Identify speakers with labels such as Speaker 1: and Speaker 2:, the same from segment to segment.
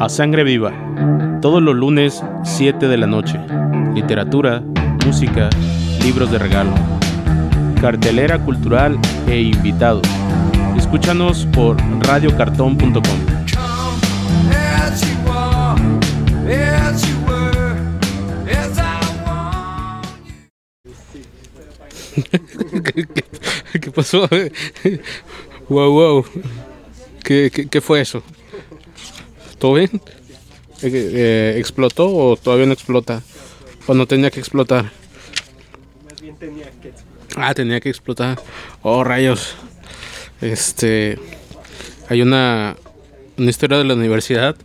Speaker 1: A Sangre Viva, todos los lunes 7 de la noche. Literatura, música, libros de regalo, cartelera cultural e invitados. Escúchanos por radiocartón.com.
Speaker 2: ¿Qué, pasó? wow, wow. ¿Qué, qué, fue eso? ¿Todo bien? Eh, eh, ¿Explotó o todavía no explota? ¿O no tenía que explotar? Ah, tenía que explotar. Oh, rayos. Este. Hay una, una historia de la universidad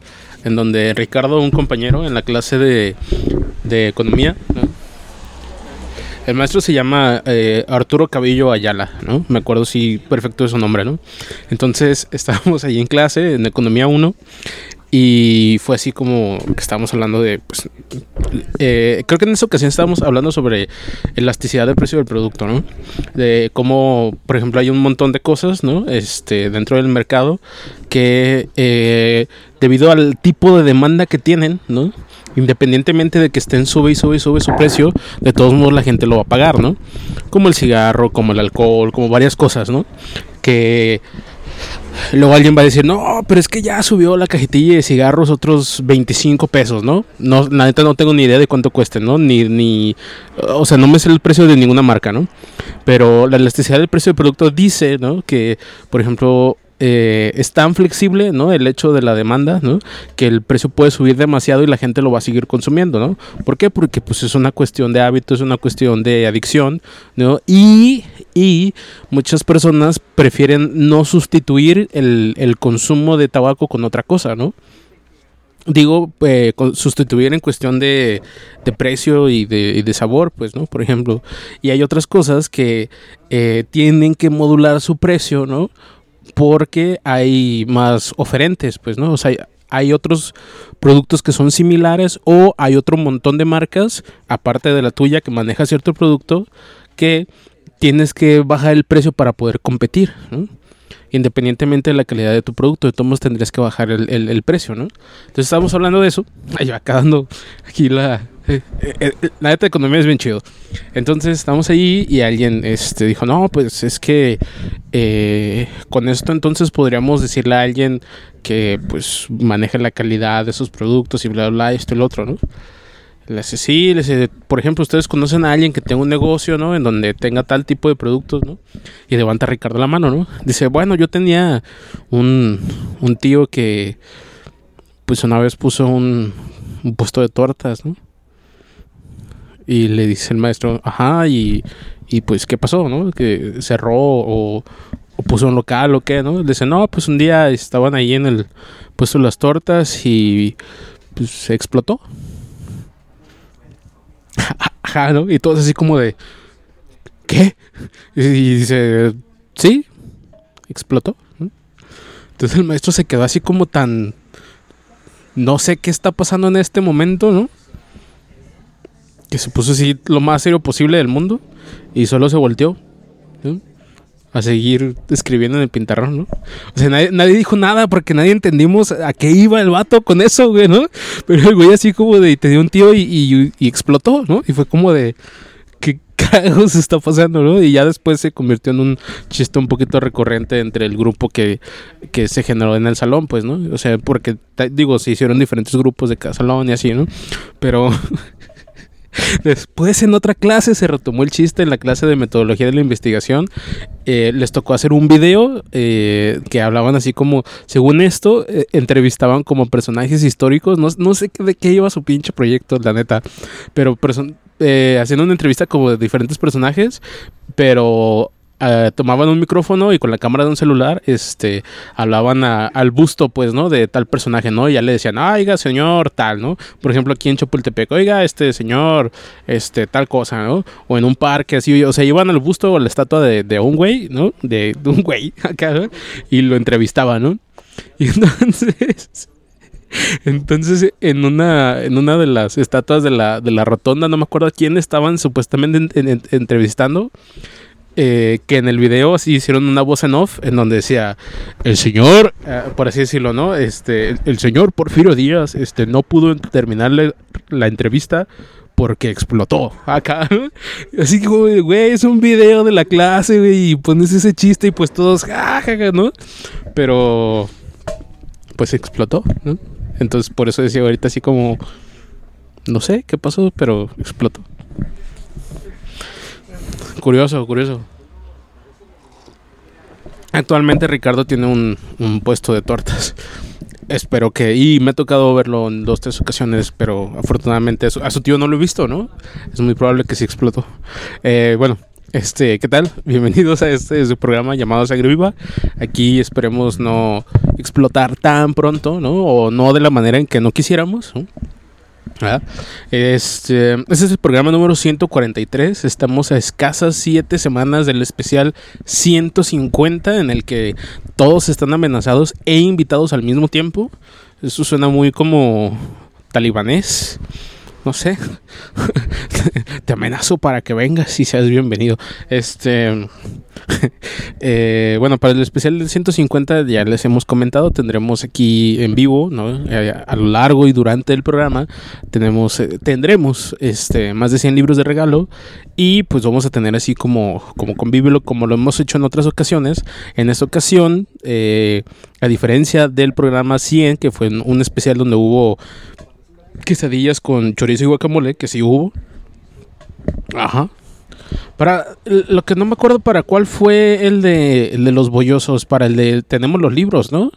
Speaker 2: en donde Ricardo, un compañero en la clase de, de economía, el maestro se llama eh, Arturo Cabillo Ayala, ¿no? Me acuerdo sí perfecto de su nombre, ¿no? Entonces estábamos ahí en clase, en Economía 1, y fue así como que estábamos hablando de, pues, eh, creo que en esa ocasión estábamos hablando sobre elasticidad del precio del producto, ¿no? De cómo, por ejemplo, hay un montón de cosas, ¿no? Este, dentro del mercado que eh, debido al tipo de demanda que tienen, ¿no? Independientemente de que estén sube y sube y sube su precio, de todos modos la gente lo va a pagar, ¿no? Como el cigarro, como el alcohol, como varias cosas, ¿no? Que Luego alguien va a decir, no, pero es que ya subió la cajetilla de cigarros otros 25 pesos, ¿no? No, la neta no tengo ni idea de cuánto cueste, ¿no? Ni, ni, o sea, no me sé el precio de ninguna marca, ¿no? Pero la elasticidad del precio del producto dice, ¿no? Que, por ejemplo, eh, es tan flexible, ¿no? El hecho de la demanda, ¿no? Que el precio puede subir demasiado y la gente lo va a seguir consumiendo, ¿no? ¿Por qué? Porque pues es una cuestión de hábito, es una cuestión de adicción, ¿no? Y, y muchas personas prefieren no sustituir el, consumo de tabaco con otra cosa, ¿no? digo, eh, sustituir en cuestión de, de precio y de, de, sabor, pues, ¿no? Por ejemplo, y hay otras cosas que eh, tienen que modular su precio, ¿no? Porque hay más oferentes, pues, ¿no? O sea, hay otros productos que son similares o hay otro montón de marcas, aparte de la tuya, que maneja cierto producto, que tienes que bajar el precio para poder competir, ¿no? Independientemente de la calidad de tu producto, de todos tendrías que bajar el, precio, ¿no? Entonces estamos hablando de eso. Ay, acá dando aquí la, eh, eh, la neta de economía es bien chido. Entonces estamos ahí y alguien este, dijo, no, pues es que eh, con esto entonces podríamos decirle a alguien que pues maneje la calidad de sus productos y bla, bla, esto y lo otro, ¿no? Le dice, sí, le dice, por ejemplo, ustedes conocen a alguien que tenga un negocio, ¿no? En donde tenga tal tipo de productos, ¿no? Y levanta a Ricardo la mano, ¿no? Dice, bueno, yo tenía un, un tío que pues una vez puso un, un puesto de tortas, ¿no? Y le dice el maestro, ajá, y, y pues, ¿qué pasó, no? Que cerró o, puso un local o qué, ¿no? Le dice, no, pues un día estaban ahí en el puesto las tortas y pues se explotó. Ajá, ¿no? Y todo así como de, ¿qué? Y dice, sí, explotó. Entonces el maestro se quedó así como tan, no sé qué está pasando en este momento, ¿no? Que se puso así lo más serio posible del mundo y solo se volteó a seguir escribiendo en el pintarrón, ¿no? O sea, nadie, dijo nada porque nadie entendimos a qué iba el vato con eso, güey, ¿no? Pero el güey así como de, te dio un tío y, explotó, ¿no? Y fue como de, ¿qué se está pasando, no? Y ya después se convirtió en un chiste un poquito recurrente entre el grupo que, que se generó en el salón, pues, ¿no? O sea, porque, digo, se hicieron diferentes grupos de cada salón y así, ¿no? Pero... Después en otra clase se retomó el chiste en la clase de metodología de la investigación. Eh, les tocó hacer un video eh, que hablaban así como, según esto, eh, entrevistaban como personajes históricos. No, sé de qué iba su pinche proyecto, la neta. Pero haciendo una entrevista como de diferentes personajes, pero eh, tomaban un micrófono y con la cámara de un celular este hablaban al busto pues no de tal personaje no y ya le decían oiga señor tal no por ejemplo aquí en Chapultepec oiga este señor este tal cosa o en un parque así o sea iban al busto o la estatua de, un güey no de, un güey acá y lo entrevistaban no y entonces entonces, en una, en una de las estatuas de la, de la rotonda, no me acuerdo quién estaban supuestamente entrevistando, eh, que en el video sí hicieron una voz en off en donde decía el señor, eh, por así decirlo, ¿no? Este, el, señor Porfirio Díaz, este, no pudo terminar la entrevista porque explotó acá. Así que, güey, es un video de la clase, güey, y pones ese chiste y pues todos, jajaja, ¿no? Pero, pues explotó, ¿no? Entonces, por eso decía ahorita así como, no sé qué pasó, pero explotó. Curioso, curioso. Actualmente Ricardo tiene un, puesto de tortas. Espero que. Y me ha tocado verlo en dos, tres ocasiones, pero afortunadamente a su tío no lo he visto, ¿no? Es muy probable que sí explotó. Eh, bueno, este, ¿qué tal? Bienvenidos a este programa llamado Sangre Viva. Aquí esperemos no explotar tan pronto, ¿no? O no de la manera en que no quisiéramos, ¿no? Este, este es el programa número 143. Estamos a escasas 7 semanas del especial 150 en el que todos están amenazados e invitados al mismo tiempo. Eso suena muy como talibanés no sé, te amenazo para que vengas y seas bienvenido. Este, eh, bueno, para el especial del 150 ya les hemos comentado, tendremos aquí en vivo, ¿no? Eh, a lo largo y durante el programa tenemos, eh, tendremos este, más de 100 libros de regalo y pues vamos a tener así como, como convívelo como lo hemos hecho en otras ocasiones. En esta ocasión, a diferencia del programa 100, que fue un especial donde hubo quesadillas con chorizo y guacamole, que sí hubo. Ajá. Para lo que no me acuerdo para cuál fue el de, el de los bollosos, para el de tenemos los libros, ¿no?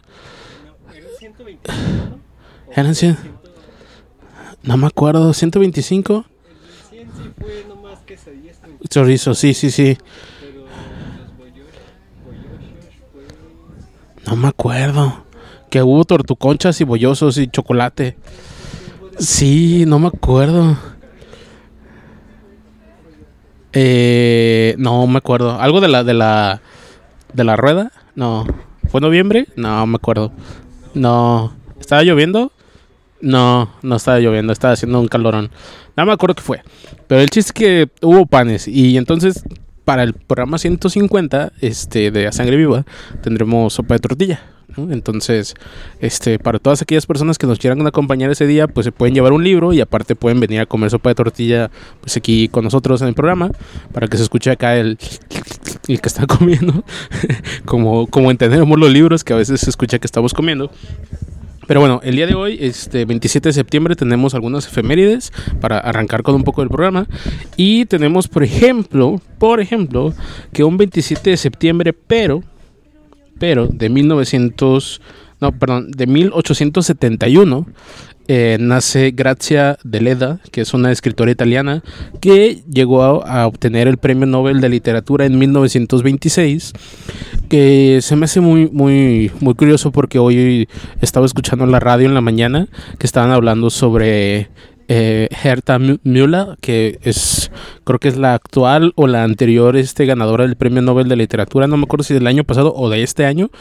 Speaker 2: Eran 100. No me acuerdo, 125. Chorizo, sí, sí, sí. No me acuerdo. Que hubo tortuconchas y bollosos y chocolate. Sí, no me acuerdo. Eh, no me acuerdo. ¿Algo de la de la de la rueda? No. ¿Fue noviembre? No me acuerdo. No. ¿Estaba lloviendo? No, no estaba lloviendo, estaba haciendo un calorón. No me acuerdo qué fue. Pero el chiste es que hubo panes y entonces para el programa 150 este de A Sangre Viva tendremos sopa de tortilla. Entonces, este, para todas aquellas personas que nos quieran acompañar ese día, pues se pueden llevar un libro y aparte pueden venir a comer sopa de tortilla, pues aquí con nosotros en el programa, para que se escuche acá el, el que está comiendo, como, como entendemos los libros, que a veces se escucha que estamos comiendo. Pero bueno, el día de hoy, este 27 de septiembre, tenemos algunas efemérides para arrancar con un poco del programa. Y tenemos, por ejemplo, por ejemplo, que un 27 de septiembre, pero pero de 1900, no, perdón, de 1871 eh, nace Grazia Deledda, que es una escritora italiana que llegó a, obtener el Premio Nobel de Literatura en 1926, que se me hace muy, muy, muy curioso porque hoy estaba escuchando en la radio en la mañana que estaban hablando sobre eh, Herta Müller, que es creo que es la actual o la anterior este, ganadora del Premio Nobel de Literatura, no me acuerdo si del año pasado o de este año,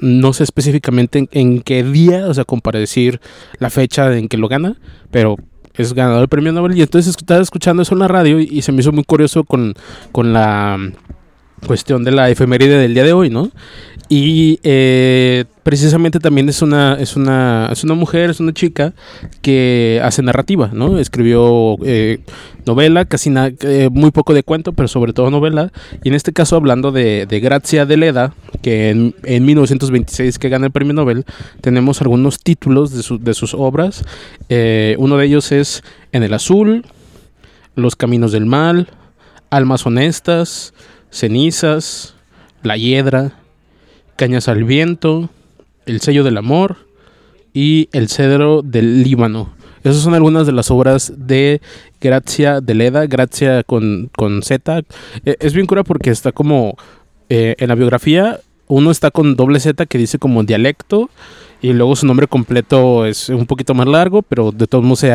Speaker 2: no sé específicamente en, qué día, o sea, como para decir la fecha en que lo gana, pero es ganador del Premio Nobel y entonces estaba escuchando eso en la radio y, se me hizo muy curioso con, con la cuestión de la efeméride del día de hoy, ¿no? Y eh, precisamente también es una, es, una, es una mujer, es una chica que hace narrativa, ¿no? Escribió eh, novela, casi eh, muy poco de cuento, pero sobre todo novela. Y en este caso hablando de, de Grazia Leda, que en, en, 1926 que gana el premio Nobel, tenemos algunos títulos de, de sus obras. uno de ellos es En el Azul, Los Caminos del Mal, Almas Honestas, Cenizas, La Hiedra, Cañas al Viento, El Sello del Amor y El Cedro del Líbano. Esas son algunas de las obras de Grazia de Leda, Grazia con, con Z. E, es bien cura porque está como eh, en la biografía, uno está con doble Z que dice como dialecto y luego su nombre completo es un poquito más largo, pero de todos modos se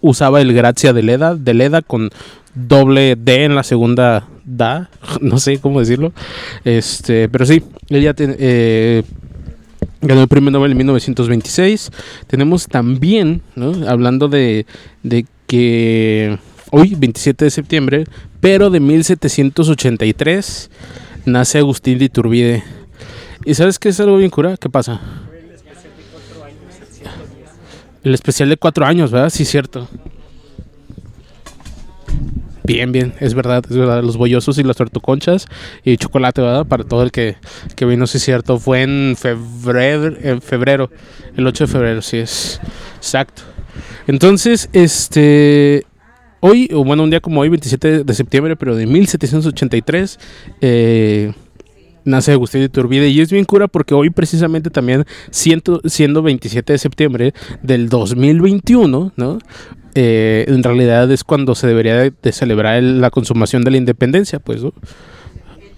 Speaker 2: usaba el Grazia de Leda, de Leda con doble D en la segunda da, no sé cómo decirlo. Este, pero sí, ella eh, ganó el premio Nobel en 1926. Tenemos también, hablando de, de que hoy, 27 de septiembre, pero de 1783 nace Agustín de Iturbide. ¿Y sabes qué es algo bien cura? ¿Qué pasa? El especial de cuatro años, ¿verdad? Sí, cierto. Bien, bien, es verdad, es verdad. Los bollosos y las tortuconchas y chocolate, ¿verdad? Para todo el que, que vino, sí, cierto. Fue en febrero, en febrero, el 8 de febrero, sí es. Exacto. Entonces, este. Hoy, o bueno, un día como hoy, 27 de septiembre, pero de 1783, eh nace Agustín de Iturbide y es bien cura porque hoy precisamente también siendo 27 de septiembre del 2021, ¿no? Eh, en realidad es cuando se debería de, celebrar la consumación de la independencia, pues, ¿no?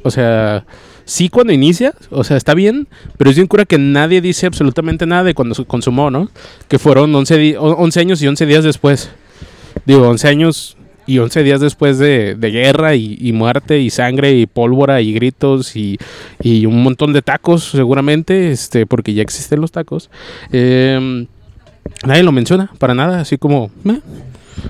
Speaker 2: O sea, sí cuando inicia, o sea, está bien, pero es bien cura que nadie dice absolutamente nada de cuando se consumó, ¿no? Que fueron 11, 11 años y 11 días después. Digo, 11 años y 11 días después de, guerra y, muerte y sangre y pólvora y gritos y, un montón de tacos seguramente, este, porque ya existen los tacos, em, nadie lo menciona para nada, así como,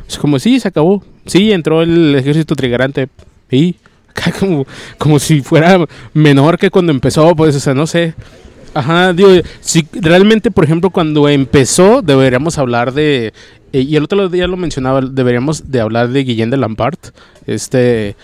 Speaker 2: es como, sí, se acabó, sí, entró el ejército trigarante y como, como si fuera menor que cuando empezó, pues, o sea, no sé. Ajá, digo, si realmente, por ejemplo, cuando empezó, deberíamos hablar de eh, y el otro día lo mencionaba, deberíamos de hablar de Guillén de Lampart, este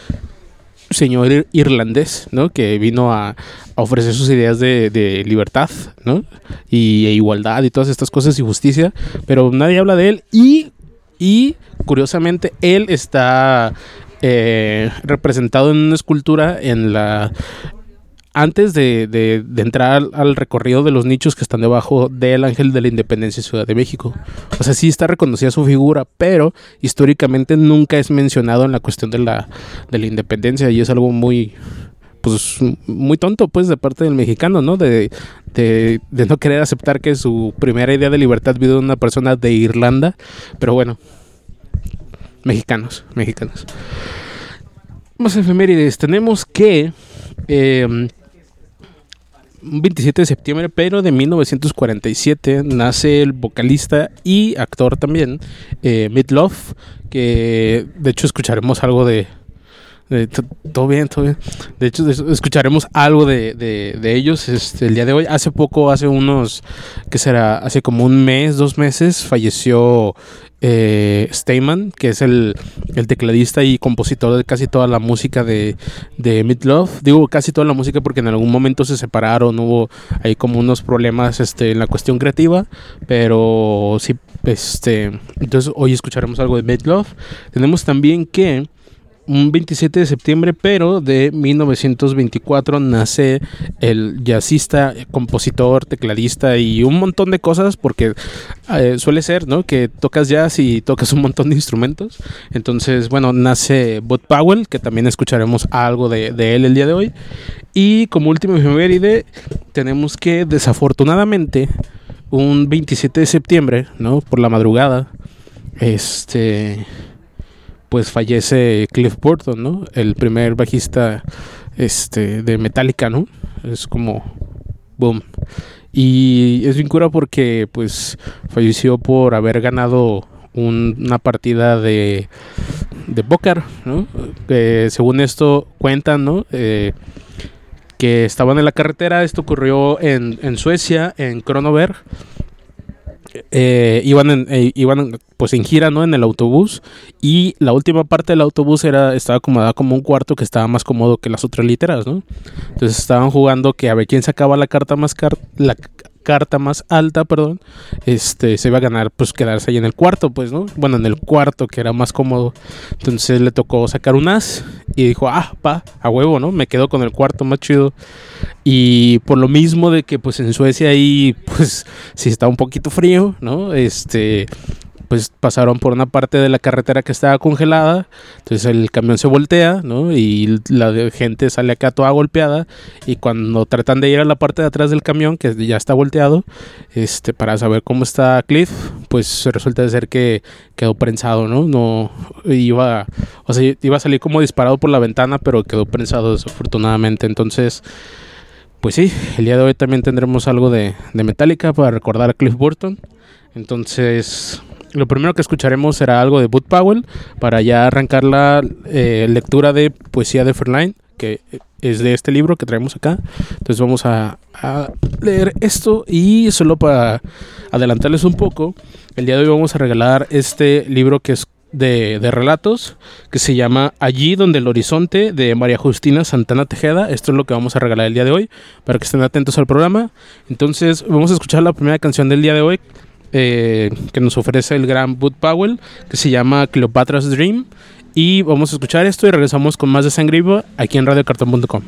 Speaker 2: señor irlandés, ¿no? Que vino a, ofrecer sus ideas de, libertad, ¿no? Y e igualdad y todas estas cosas y justicia, pero nadie habla de él y, y curiosamente él está eh, representado en una escultura en la antes de, de, entrar al, recorrido de los nichos que están debajo del Ángel de la Independencia Ciudad de México. O sea, sí está reconocida su figura, pero históricamente nunca es mencionado en la cuestión de la, de la independencia y es algo muy, pues, muy tonto, pues, de parte del mexicano, ¿no? De, de, de no querer aceptar que su primera idea de libertad vino de una persona de Irlanda, pero bueno, mexicanos, mexicanos. Más efemérides, tenemos que... Eh, 27 de septiembre, pero de 1947 nace el vocalista y actor también, eh, Love, que de hecho escucharemos algo de, todo bien, todo bien. De hecho, escucharemos algo de, de, ellos este, el día de hoy. Hace poco, hace unos, ¿qué será? Hace como un mes, dos meses, falleció eh, que es el, tecladista y compositor de casi toda la música de, de Love Digo casi toda la música porque en algún momento se separaron, hubo ahí como unos problemas este, en la cuestión creativa, pero sí, este, entonces hoy escucharemos algo de Love Tenemos también que un 27 de septiembre, pero de 1924 nace el jazzista, compositor, tecladista y un montón de cosas, porque eh, suele ser, ¿no? Que tocas jazz y tocas un montón de instrumentos. Entonces, bueno, nace Bud Powell, que también escucharemos algo de, él el día de hoy. Y como último efeméride, tenemos que desafortunadamente, un 27 de septiembre, ¿no? Por la madrugada, este pues fallece Cliff Burton, ¿no? El primer bajista este, de Metallica, ¿no? Es como boom. Y es bien porque pues falleció por haber ganado una partida de, de póker, ¿no? según esto cuentan, ¿no? Eh, que estaban en la carretera, esto ocurrió en, en Suecia, en Kronoberg eh, iban, eh, iban pues en gira, ¿no? En el autobús y la última parte del autobús era estaba acomodada como un cuarto que estaba más cómodo que las otras literas, ¿no? Entonces estaban jugando que a ver quién sacaba la carta más car la carta más alta, perdón, este, se iba a ganar, pues quedarse ahí en el cuarto, pues, ¿no? Bueno, en el cuarto, que era más cómodo. Entonces le tocó sacar un as y dijo, ah, pa, a huevo, ¿no? Me quedo con el cuarto más chido. Y por lo mismo de que, pues, en Suecia ahí, pues, si está un poquito frío, ¿no? Este, pues pasaron por una parte de la carretera que estaba congelada, entonces el camión se voltea, ¿no? Y la gente sale acá toda golpeada y cuando tratan de ir a la parte de atrás del camión que ya está volteado, este para saber cómo está Cliff, pues resulta de ser que quedó prensado, ¿no? No iba, o sea, iba a salir como disparado por la ventana, pero quedó prensado desafortunadamente, entonces pues sí, el día de hoy también tendremos algo de, de Metallica para recordar a Cliff Burton. Entonces, lo primero que escucharemos será algo de Bud Powell para ya arrancar la eh, lectura de poesía de Ferline, que es de este libro que traemos acá. Entonces vamos a, leer esto y solo para adelantarles un poco, el día de hoy vamos a regalar este libro que es de, de, relatos que se llama Allí donde el horizonte de María Justina Santana Tejeda. Esto es lo que vamos a regalar el día de hoy para que estén atentos al programa. Entonces vamos a escuchar la primera canción del día de hoy eh, que nos ofrece el gran Bud Powell que se llama Cleopatra's Dream. Y vamos a escuchar esto y regresamos con más de Sangre Viva aquí en radiocartón.com.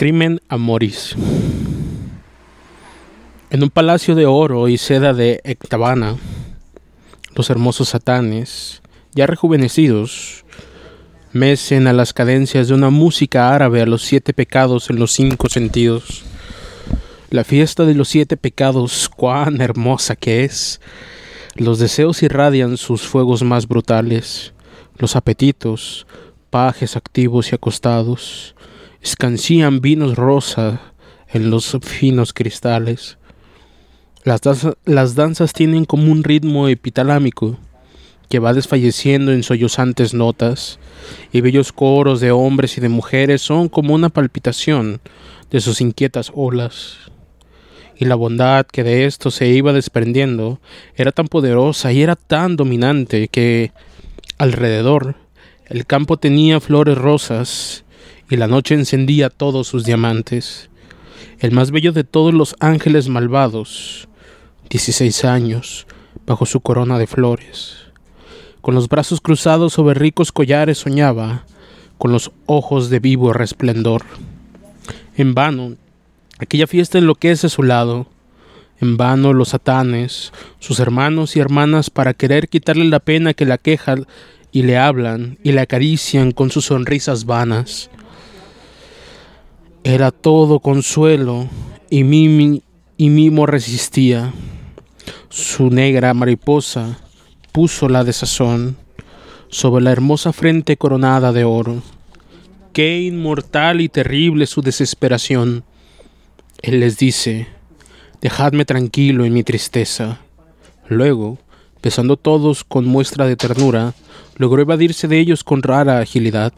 Speaker 2: Crimen Amoris. En un palacio de oro y seda de Ectabana, los hermosos satanes, ya rejuvenecidos, mecen a las cadencias de una música árabe a los siete pecados en los cinco sentidos. La fiesta de los siete pecados, cuán hermosa que es. Los deseos irradian sus fuegos más brutales, los apetitos, pajes activos y acostados, escancían vinos rosa en los finos cristales. Las danzas tienen como un ritmo epitalámico que va desfalleciendo en sollozantes notas, y bellos coros de hombres y de mujeres son como una palpitación de sus inquietas olas. Y la bondad que de esto se iba desprendiendo era tan poderosa y era tan dominante que alrededor el campo tenía flores rosas y la noche encendía todos sus diamantes. El más bello de todos los ángeles malvados, dieciséis años, bajo su corona de flores. Con los brazos cruzados sobre ricos collares soñaba, con los ojos de vivo resplendor. En vano, aquella fiesta enloquece a su lado. En vano los satanes, sus hermanos y hermanas, para querer quitarle la pena que la queja y le hablan y le acarician con sus sonrisas vanas. Era todo consuelo y, Mimi, y Mimo resistía. Su negra mariposa puso la desazón sobre la hermosa frente coronada de oro. Qué inmortal y terrible su desesperación. Él les dice, dejadme tranquilo en mi tristeza. Luego, pesando todos con muestra de ternura, logró evadirse de ellos con rara agilidad,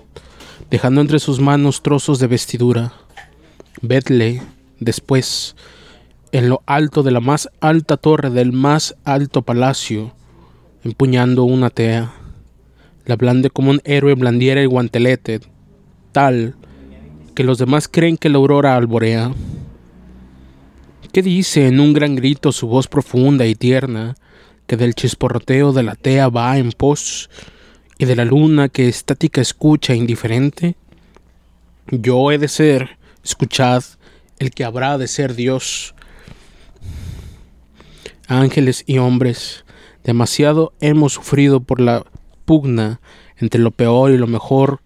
Speaker 2: dejando entre sus manos trozos de vestidura. Vedle, después, en lo alto de la más alta torre del más alto palacio, empuñando una tea. La blande como un héroe blandiera el guantelete, tal que los demás creen que la aurora alborea. ¿Qué dice en un gran grito su voz profunda y tierna, que del chisporroteo de la tea va en pos y de la luna que estática escucha indiferente? Yo he de ser, escuchad, el que habrá de ser Dios. Ángeles y hombres, demasiado hemos sufrido por la pugna entre lo peor y lo mejor.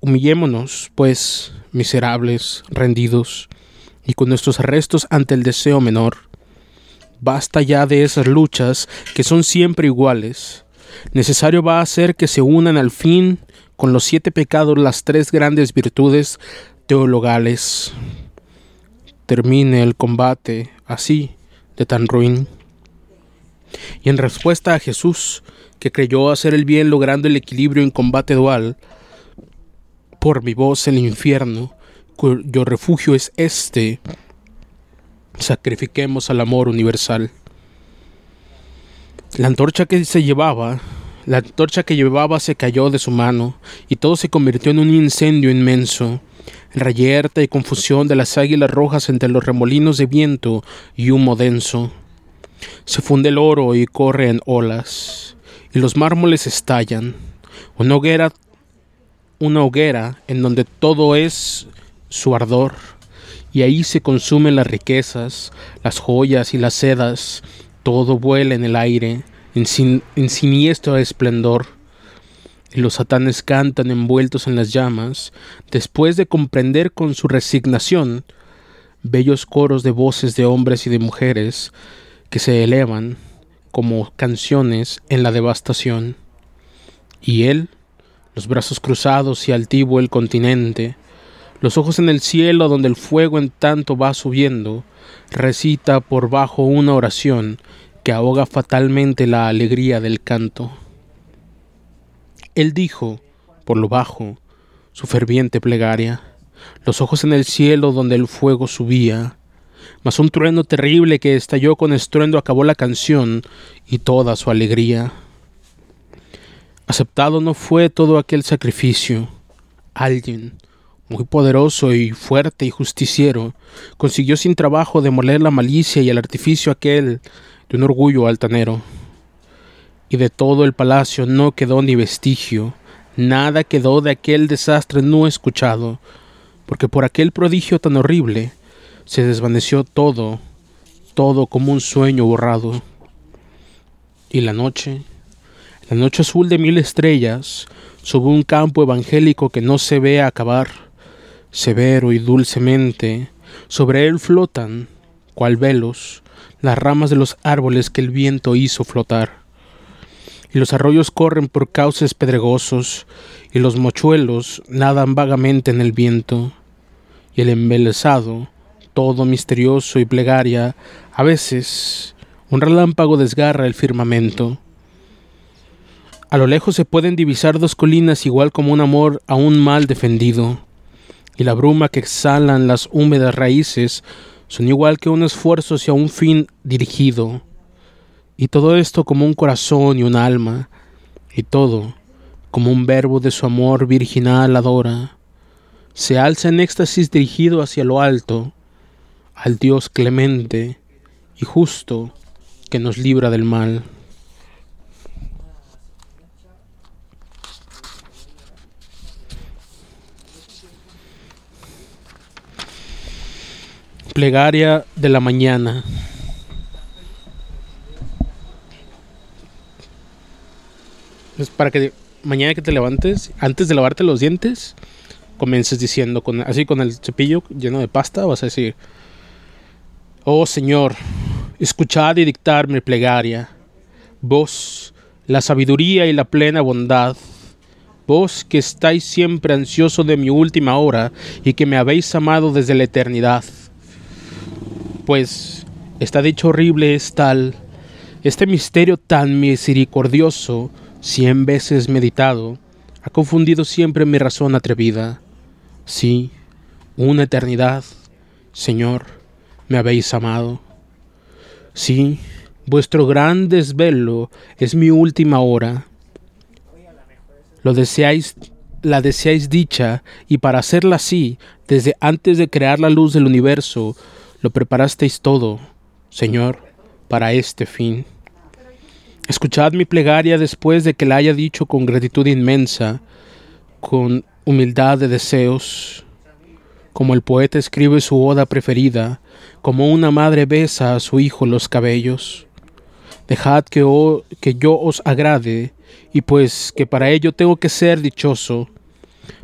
Speaker 2: Humillémonos, pues, miserables, rendidos, y con nuestros arrestos ante el deseo menor. Basta ya de esas luchas que son siempre iguales. Necesario va a ser que se unan al fin con los siete pecados las tres grandes virtudes teologales. Termine el combate así de tan ruin. Y en respuesta a Jesús, que creyó hacer el bien logrando el equilibrio en combate dual, por mi voz el infierno, cuyo refugio es este, sacrifiquemos al amor universal. La antorcha que se llevaba, la antorcha que llevaba se cayó de su mano, y todo se convirtió en un incendio inmenso, en rayerta y confusión de las águilas rojas entre los remolinos de viento y humo denso. Se funde el oro y corre en olas, y los mármoles estallan. Una hoguera, una hoguera en donde todo es su ardor, y ahí se consumen las riquezas, las joyas y las sedas, todo vuela en el aire, en, en siniestro esplendor. Los satanes cantan envueltos en las llamas, después de comprender con su resignación bellos coros de voces de hombres y de mujeres que se elevan como canciones en la devastación. Y él, los brazos cruzados y altivo el continente, los ojos en el cielo donde el fuego en tanto va subiendo, recita por bajo una oración que ahoga fatalmente la alegría del canto. Él dijo, por lo bajo, su ferviente plegaria, los ojos en el cielo donde el fuego subía, mas un trueno terrible que estalló con estruendo acabó la canción y toda su alegría. Aceptado no fue todo aquel sacrificio. Alguien, muy poderoso y fuerte y justiciero, consiguió sin trabajo demoler la malicia y el artificio aquel de un orgullo altanero. Y de todo el palacio no quedó ni vestigio, nada quedó de aquel desastre no escuchado, porque por aquel prodigio tan horrible se desvaneció todo, todo como un sueño borrado. Y la noche, la noche azul de mil estrellas, sobre un campo evangélico que no se ve acabar, severo y dulcemente, sobre él flotan, cual velos, las ramas de los árboles que el viento hizo flotar. Y los arroyos corren por cauces pedregosos, y los mochuelos nadan vagamente en el viento, y el embelesado, todo misterioso y plegaria, a veces un relámpago desgarra el firmamento. A lo lejos se pueden divisar dos colinas igual como un amor a un mal defendido, y la bruma que exhalan las húmedas raíces son igual que un esfuerzo hacia un fin dirigido, y todo esto como un corazón y un alma, y todo como un verbo de su amor virginal adora, se alza en éxtasis dirigido hacia lo alto, al Dios clemente y justo que nos libra del mal. Plegaria de la mañana. Es para que mañana que te levantes, antes de lavarte los dientes, comiences diciendo, con, así con el cepillo lleno de pasta, vas a decir, oh Señor, escuchad y dictarme plegaria, vos, la sabiduría y la plena bondad, vos que estáis siempre ansioso de mi última hora y que me habéis amado desde la eternidad. Pues esta dicha horrible es tal, este misterio tan misericordioso, cien veces meditado, ha confundido siempre mi razón atrevida. Sí, una eternidad, Señor, me habéis amado. Sí, vuestro gran desvelo es mi última hora. Lo la deseáis dicha, y para hacerla así, desde antes de crear la luz del universo, lo preparasteis todo, Señor, para este fin. Escuchad mi plegaria después de que la haya dicho con gratitud inmensa, con humildad de deseos, como el poeta escribe su oda preferida, como una madre besa a su hijo los cabellos. Dejad que, yo os agrade, y pues que para ello tengo que ser dichoso,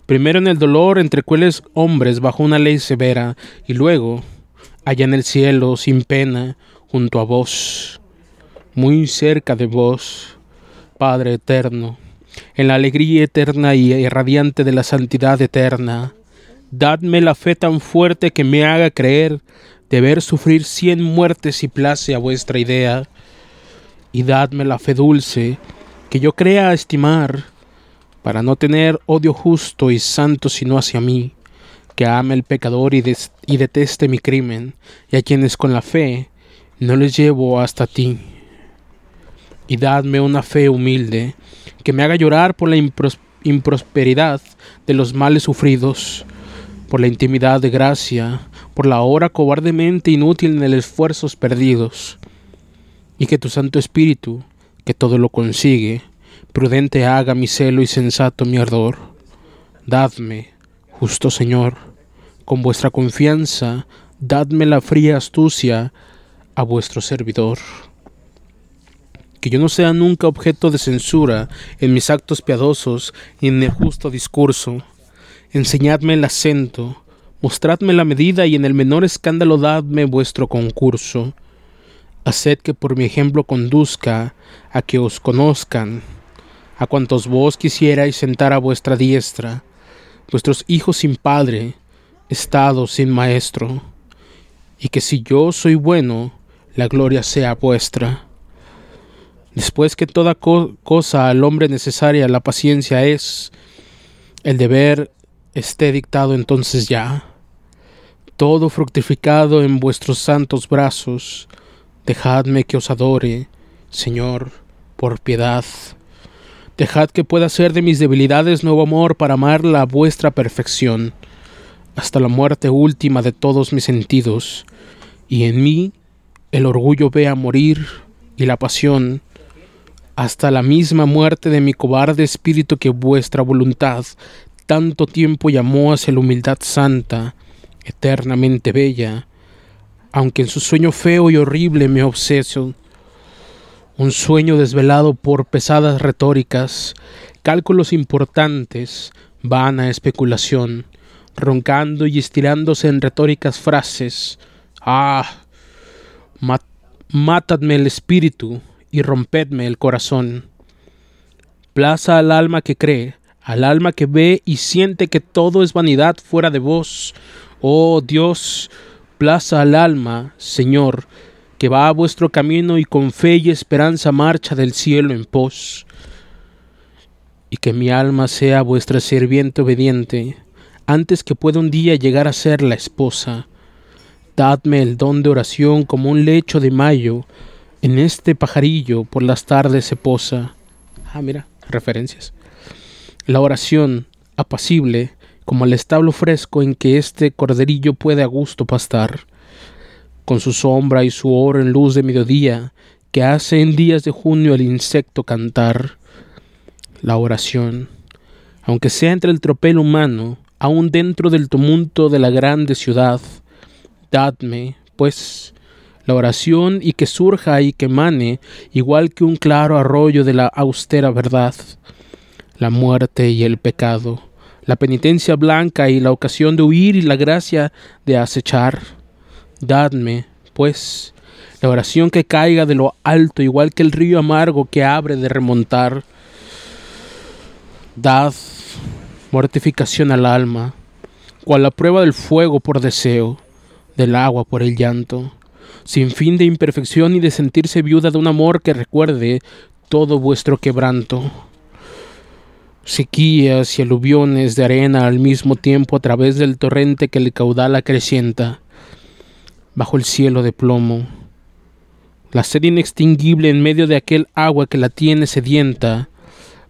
Speaker 2: primero en el dolor entre cuales hombres bajo una ley severa, y luego, allá en el cielo, sin pena, junto a vos muy cerca de vos, Padre eterno, en la alegría eterna y radiante de la santidad eterna. Dadme la fe tan fuerte que me haga creer deber sufrir cien muertes si place a vuestra idea, y dadme la fe dulce que yo crea estimar, para no tener odio justo y santo sino hacia mí, que ame el pecador y, y deteste mi crimen, y a quienes con la fe no les llevo hasta ti y dadme una fe humilde que me haga llorar por la improsperidad de los males sufridos, por la intimidad de gracia, por la hora cobardemente inútil en el esfuerzos perdidos, y que tu Santo Espíritu, que todo lo consigue, prudente haga mi celo y sensato mi ardor. Dadme, justo Señor, con vuestra confianza, dadme la fría astucia a vuestro servidor que yo no sea nunca objeto de censura en mis actos piadosos y en el justo discurso. Enseñadme el acento, mostradme la medida y en el menor escándalo dadme vuestro concurso. Haced que por mi ejemplo conduzca a que os conozcan, a cuantos vos quisierais sentar a vuestra diestra, vuestros hijos sin padre, estado sin maestro, y que si yo soy bueno, la gloria sea vuestra. Después que toda cosa al hombre necesaria la paciencia es, el deber esté dictado entonces ya. Todo fructificado en vuestros santos brazos, dejadme que os adore, Señor, por piedad. Dejad que pueda ser de mis debilidades nuevo amor para amar la vuestra perfección, hasta la muerte última de todos mis sentidos, y en mí el orgullo vea morir y la pasión, hasta la misma muerte de mi cobarde espíritu que vuestra voluntad tanto tiempo llamó hacia la humildad santa, eternamente bella, aunque en su sueño feo y horrible me obseso, un sueño desvelado por pesadas retóricas, cálculos importantes, vana especulación, roncando y estirándose en retóricas frases. Ah, matadme el espíritu y rompedme el corazón. Plaza al alma que cree, al alma que ve y siente que todo es vanidad fuera de vos. Oh Dios, plaza al alma, Señor, que va a vuestro camino y con fe y esperanza marcha del cielo en pos. Y que mi alma sea vuestra sirviente obediente, antes que pueda un día llegar a ser la esposa. Dadme el don de oración como un lecho de mayo, en este pajarillo por las tardes se posa. Ah, mira, referencias. La oración, apacible, como el establo fresco en que este corderillo puede a gusto pastar, con su sombra y su oro en luz de mediodía, que hace en días de junio el insecto cantar. La oración, aunque sea entre el tropel humano, aun dentro del tumulto de la grande ciudad, dadme, pues, la oración y que surja y que mane, igual que un claro arroyo de la austera verdad la muerte y el pecado, la penitencia blanca y la ocasión de huir y la gracia de acechar. Dadme, pues, la oración que caiga de lo alto, igual que el río amargo que abre de remontar. Dad mortificación al alma, cual la prueba del fuego por deseo, del agua por el llanto, sin fin de imperfección y de sentirse viuda de un amor que recuerde todo vuestro quebranto sequías y aluviones de arena al mismo tiempo a través del torrente que el caudal acrecienta, bajo el cielo de plomo. La sed inextinguible en medio de aquel agua que la tiene sedienta,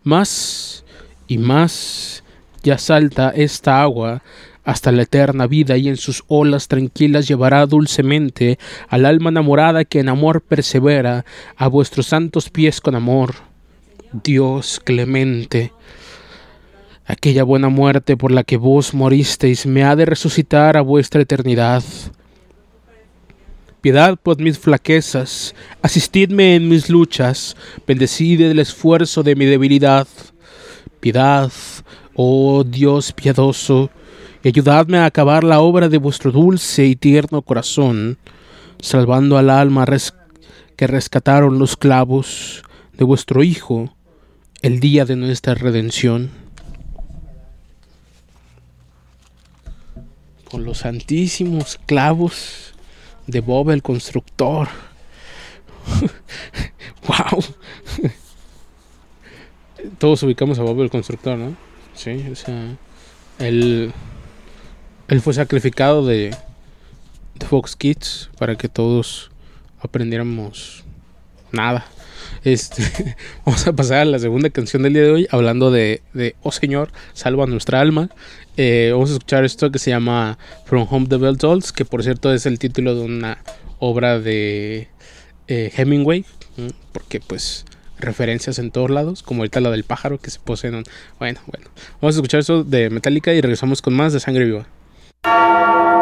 Speaker 2: más y más ya salta esta agua hasta la eterna vida y en sus olas tranquilas llevará dulcemente al alma enamorada que en amor persevera a vuestros santos pies con amor. Dios clemente, Aquella buena muerte por la que vos moristeis me ha de resucitar a vuestra eternidad. Piedad por mis flaquezas, asistidme en mis luchas, bendecid el esfuerzo de mi debilidad. Piedad, oh Dios piadoso, y ayudadme a acabar la obra de vuestro dulce y tierno corazón, salvando al alma que rescataron los clavos de vuestro Hijo el día de nuestra redención. con los santísimos clavos de Bob el constructor. wow. Todos ubicamos a Bob el constructor, ¿no? Sí, o sea, él, él fue sacrificado de, Fox Kids para que todos aprendiéramos nada. Este, vamos a pasar a la segunda canción del día de hoy, hablando de, de Oh Señor, salva nuestra alma. Eh, vamos a escuchar esto que se llama From Home the Bell Tolls, que por cierto es el título de una obra de eh, Hemingway, porque pues referencias en todos lados, como ahorita la del pájaro que se posee en... Bueno, bueno, vamos a escuchar eso de Metallica y regresamos con más de Sangre Viva. you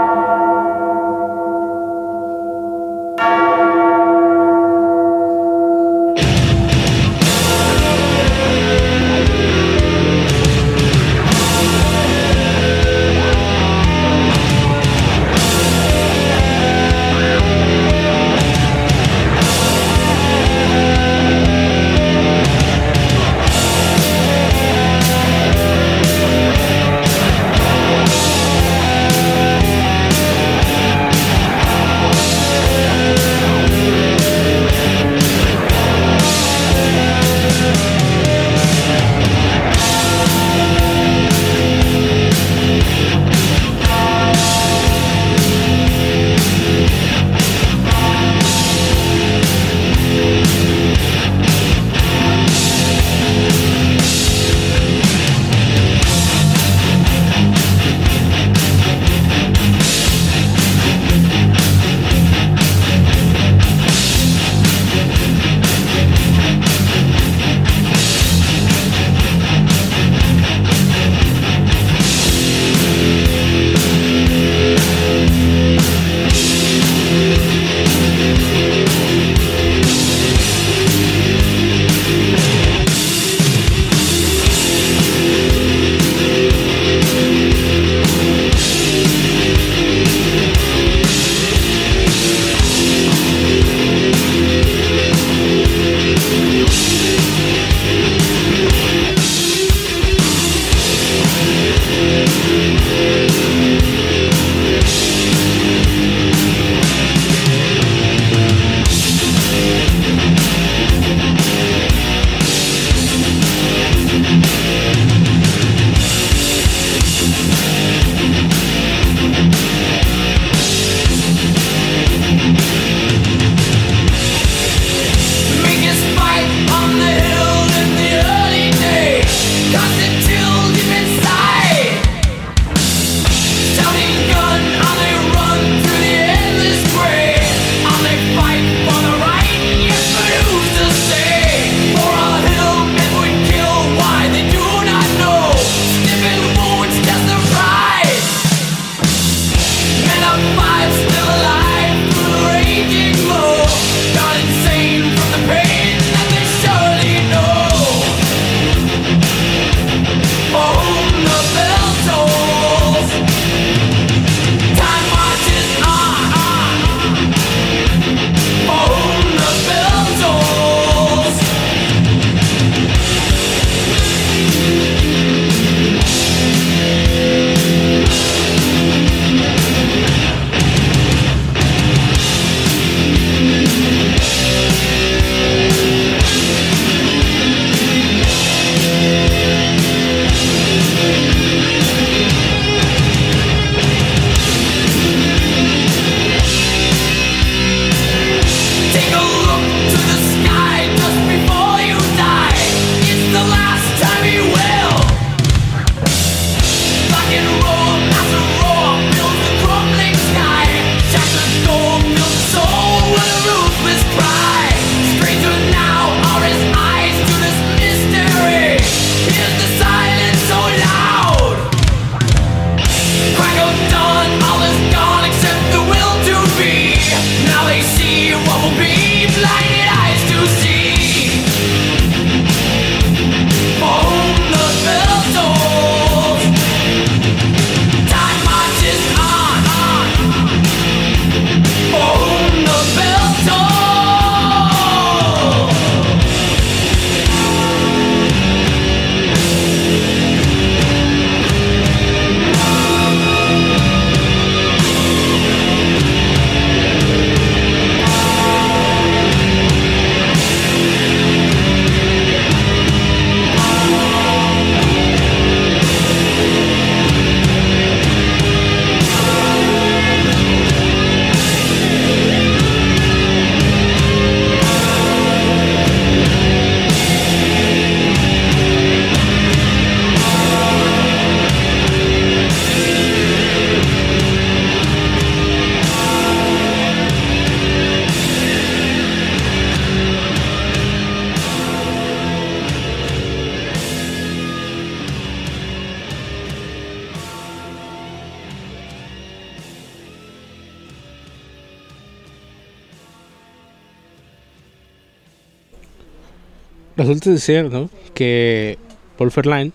Speaker 2: Resulta de ser, ¿no? Que Paul Verlaine,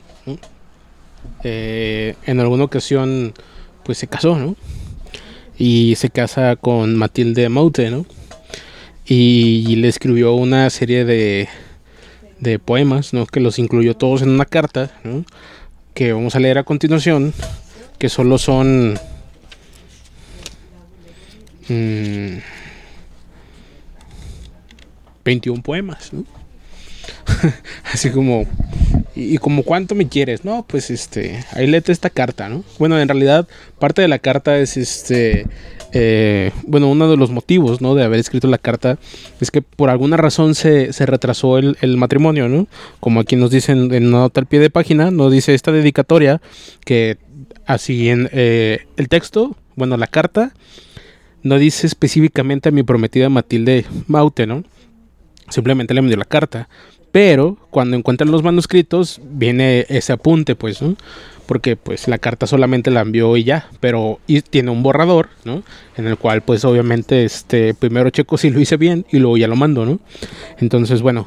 Speaker 2: eh, en alguna ocasión, pues se casó, ¿no? Y se casa con Matilde Maute, ¿no? Y, le escribió una serie de, de poemas, ¿no? Que los incluyó todos en una carta. Que vamos a leer a continuación, que solo son... 21 mm, poemas. Así como, ¿y, como cuánto me quieres? No, pues este, ahí léete esta carta, ¿no? Bueno, en realidad, parte de la carta es este. Eh, bueno, uno de los motivos, ¿no? De haber escrito la carta es que por alguna razón se, retrasó el, matrimonio, ¿no? Como aquí nos dicen en una nota al pie de página, nos dice esta dedicatoria que así en eh, el texto, bueno, la carta, no dice específicamente a mi prometida Matilde Maute, ¿no? Simplemente le envió la carta. Pero cuando encuentran los manuscritos viene ese apunte, pues, ¿no? Porque pues la carta solamente la envió y ya, pero tiene un borrador, ¿no? En el cual pues obviamente este primero checo si lo hice bien y luego ya lo mando, ¿no? Entonces, bueno,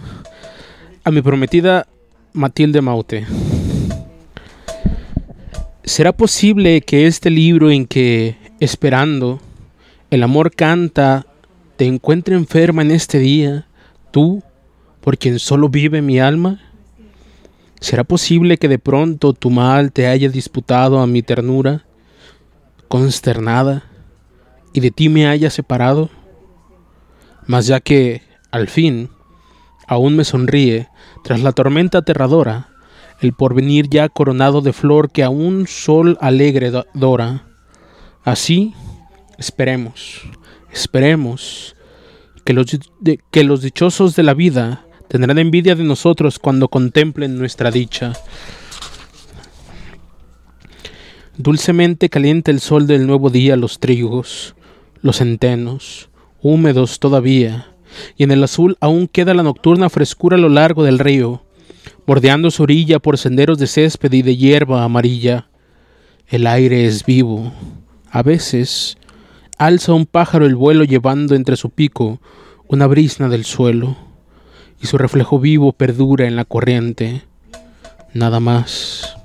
Speaker 2: a mi prometida Matilde Maute. ¿Será posible que este libro en que esperando el amor canta te encuentre enferma en este día, tú por quien solo vive mi alma? ¿Será posible que de pronto tu mal te haya disputado a mi ternura, consternada, y de ti me haya separado? Mas ya que, al fin, aún me sonríe, tras la tormenta aterradora, el porvenir ya coronado de flor que a un sol alegre dora. Así, esperemos, esperemos que los, que los dichosos de la vida tendrán envidia de nosotros cuando contemplen nuestra dicha. Dulcemente calienta el sol del nuevo día los trigos, los centenos, húmedos todavía, y en el azul aún queda la nocturna frescura a lo largo del río, bordeando su orilla por senderos de césped y de hierba amarilla. El aire es vivo. A veces alza un pájaro el vuelo llevando entre su pico una brisna del suelo y su reflejo vivo perdura en la corriente. Nada más.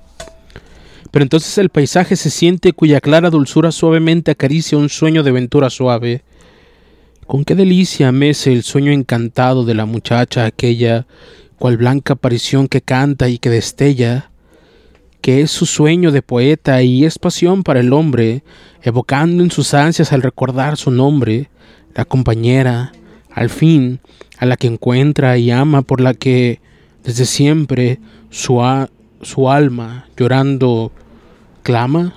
Speaker 2: Pero entonces el paisaje se siente cuya clara dulzura suavemente acaricia un sueño de ventura suave. Con qué delicia mece el sueño encantado de la muchacha aquella, cual blanca aparición que canta y que destella, que es su sueño de poeta y es pasión para el hombre, evocando en sus ansias al recordar su nombre, la compañera, al fin, a la que encuentra y ama, por la que desde siempre su, su alma llorando clama?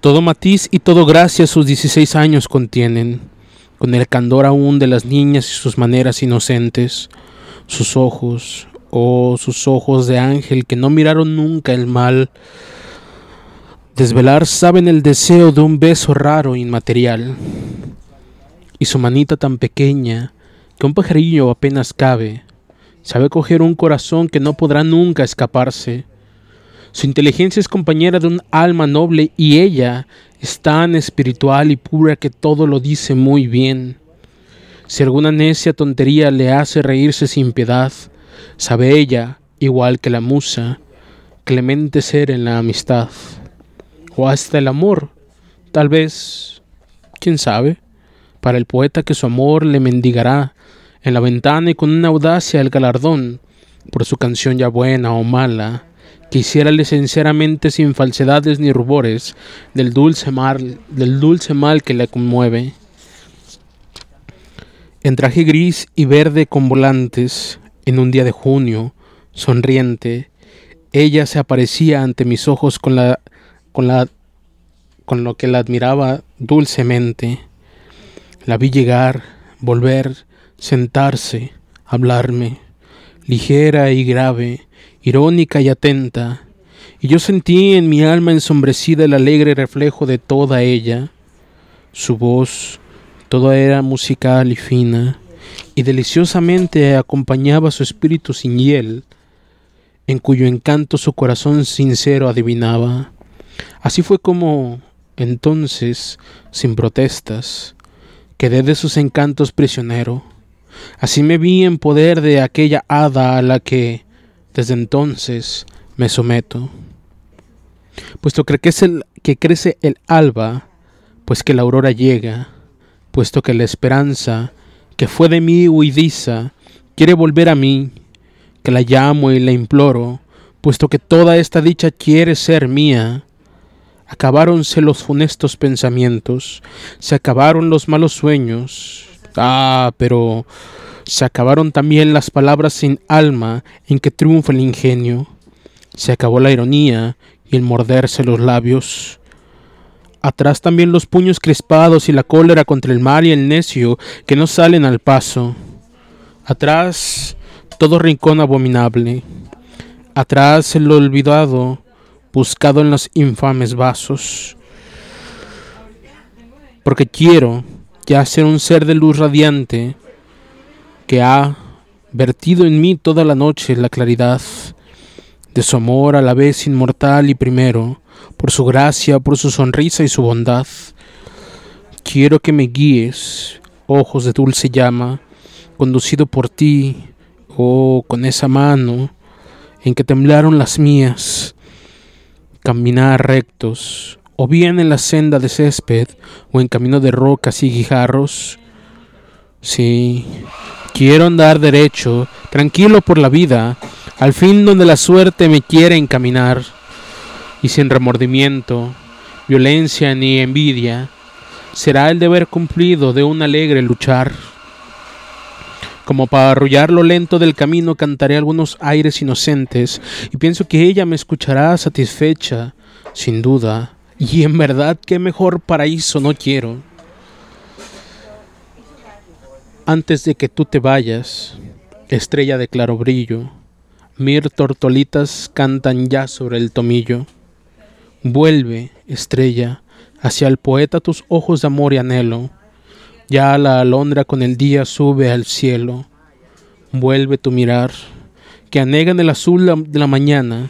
Speaker 2: Todo matiz y todo gracia sus dieciséis años contienen, con el candor aún de las niñas y sus maneras inocentes, sus ojos, oh sus ojos de ángel que no miraron nunca el mal, desvelar saben el deseo de un beso raro inmaterial y su manita tan pequeña que un pajarillo apenas cabe, sabe coger un corazón que no podrá nunca escaparse. Su inteligencia es compañera de un alma noble y ella es tan espiritual y pura que todo lo dice muy bien. Si alguna necia tontería le hace reírse sin piedad, sabe ella, igual que la musa, clemente ser en la amistad, o hasta el amor, tal vez, quién sabe, para el poeta que su amor le mendigará en la ventana y con una audacia el galardón, por su canción ya buena o mala, que sinceramente sin falsedades ni rubores del dulce mal, del dulce mal que le conmueve. En traje gris y verde con volantes, en un día de junio, sonriente, ella se aparecía ante mis ojos con la con la con lo que la admiraba dulcemente. La vi llegar, volver, sentarse, hablarme, ligera y grave, irónica y atenta, y yo sentí en mi alma ensombrecida el alegre reflejo de toda ella. Su voz, todo era musical y fina, y deliciosamente acompañaba su espíritu sin hiel, en cuyo encanto su corazón sincero adivinaba. Así fue como, entonces, sin protestas, quedé de sus encantos prisionero. Así me vi en poder de aquella hada a la que, desde entonces, me someto. Puesto que crece que crece el alba, pues que la aurora llega, puesto que la esperanza que fue de mí huidiza quiere volver a mí, que la llamo y la imploro, puesto que toda esta dicha quiere ser mía. Acabáronse los funestos pensamientos, se acabaron los malos sueños. Ah, pero se acabaron también las palabras sin alma en que triunfa el ingenio. Se acabó la ironía y el morderse los labios. Atrás también los puños crispados y la cólera contra el mal y el necio que no salen al paso. Atrás todo rincón abominable. Atrás el olvidado, buscado en los infames vasos. Porque quiero ya ser un ser de luz radiante que ha vertido en mí toda la noche la claridad de su amor a la vez inmortal y primero, por su gracia, por su sonrisa y su bondad. Quiero que me guíes, ojos de dulce llama, conducido por ti, oh, con esa mano en que temblaron las mías, caminar rectos, o bien en la senda de césped, o en camino de rocas y guijarros. Sí, quiero andar derecho, tranquilo por la vida, al fin donde la suerte me quiere encaminar y sin remordimiento, violencia ni envidia, será el deber cumplido de un alegre luchar. Como para arrullar lo lento del camino cantaré algunos aires inocentes y pienso que ella me escuchará satisfecha, sin duda, y en verdad qué mejor paraíso no quiero. Antes de que tú te vayas, estrella de claro brillo, mil tortolitas cantan ya sobre el tomillo. Vuelve, estrella, hacia el poeta tus ojos de amor y anhelo. Ya la alondra con el día sube al cielo. Vuelve tu mirar, que anega en el azul de la mañana.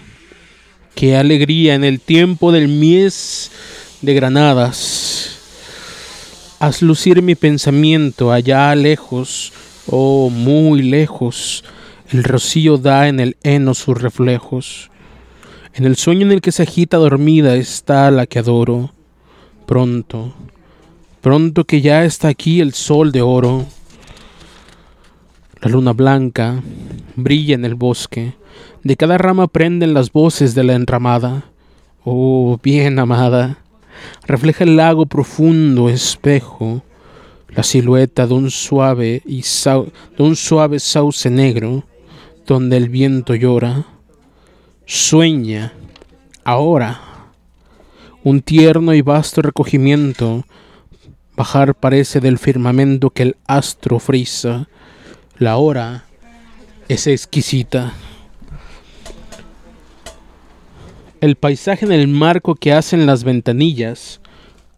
Speaker 2: Qué alegría en el tiempo del mies de granadas. Haz lucir mi pensamiento allá lejos, oh muy lejos. El rocío da en el heno sus reflejos. En el sueño en el que se agita dormida está la que adoro. Pronto, pronto que ya está aquí el sol de oro. La luna blanca brilla en el bosque. De cada rama prenden las voces de la enramada. Oh, bien amada, refleja el lago profundo espejo, la silueta de un suave y de un suave sauce negro, donde el viento llora. Sueña ahora. Un tierno y vasto recogimiento. Bajar parece del firmamento que el astro frisa. La hora es exquisita el paisaje en el marco que hacen las ventanillas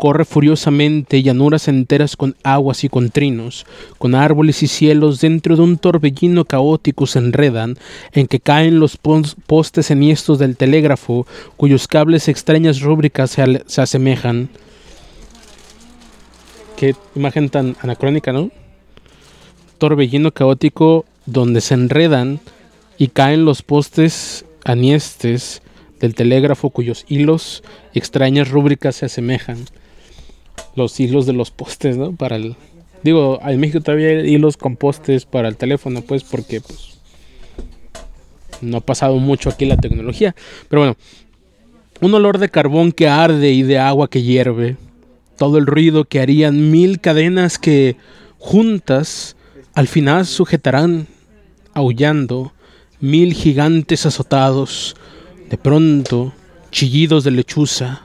Speaker 2: Corre furiosamente llanuras enteras con aguas y con trinos, con árboles y cielos dentro de un torbellino caótico se enredan, en que caen los postes enhiestos del telégrafo, cuyos cables extrañas rúbricas se, se asemejan. Qué imagen tan anacrónica, ¿no? torbellino caótico donde se enredan y caen los postes aniestes del telégrafo cuyos hilos y extrañas rúbricas se asemejan. Los hilos de los postes, ¿no? Para el... Digo, en México todavía hay hilos con postes para el teléfono, pues porque pues, no ha pasado mucho aquí la tecnología. Pero bueno, un olor de carbón que arde y de agua que hierve. Todo el ruido que harían mil cadenas que juntas al final sujetarán, aullando, mil gigantes azotados, de pronto chillidos de lechuza.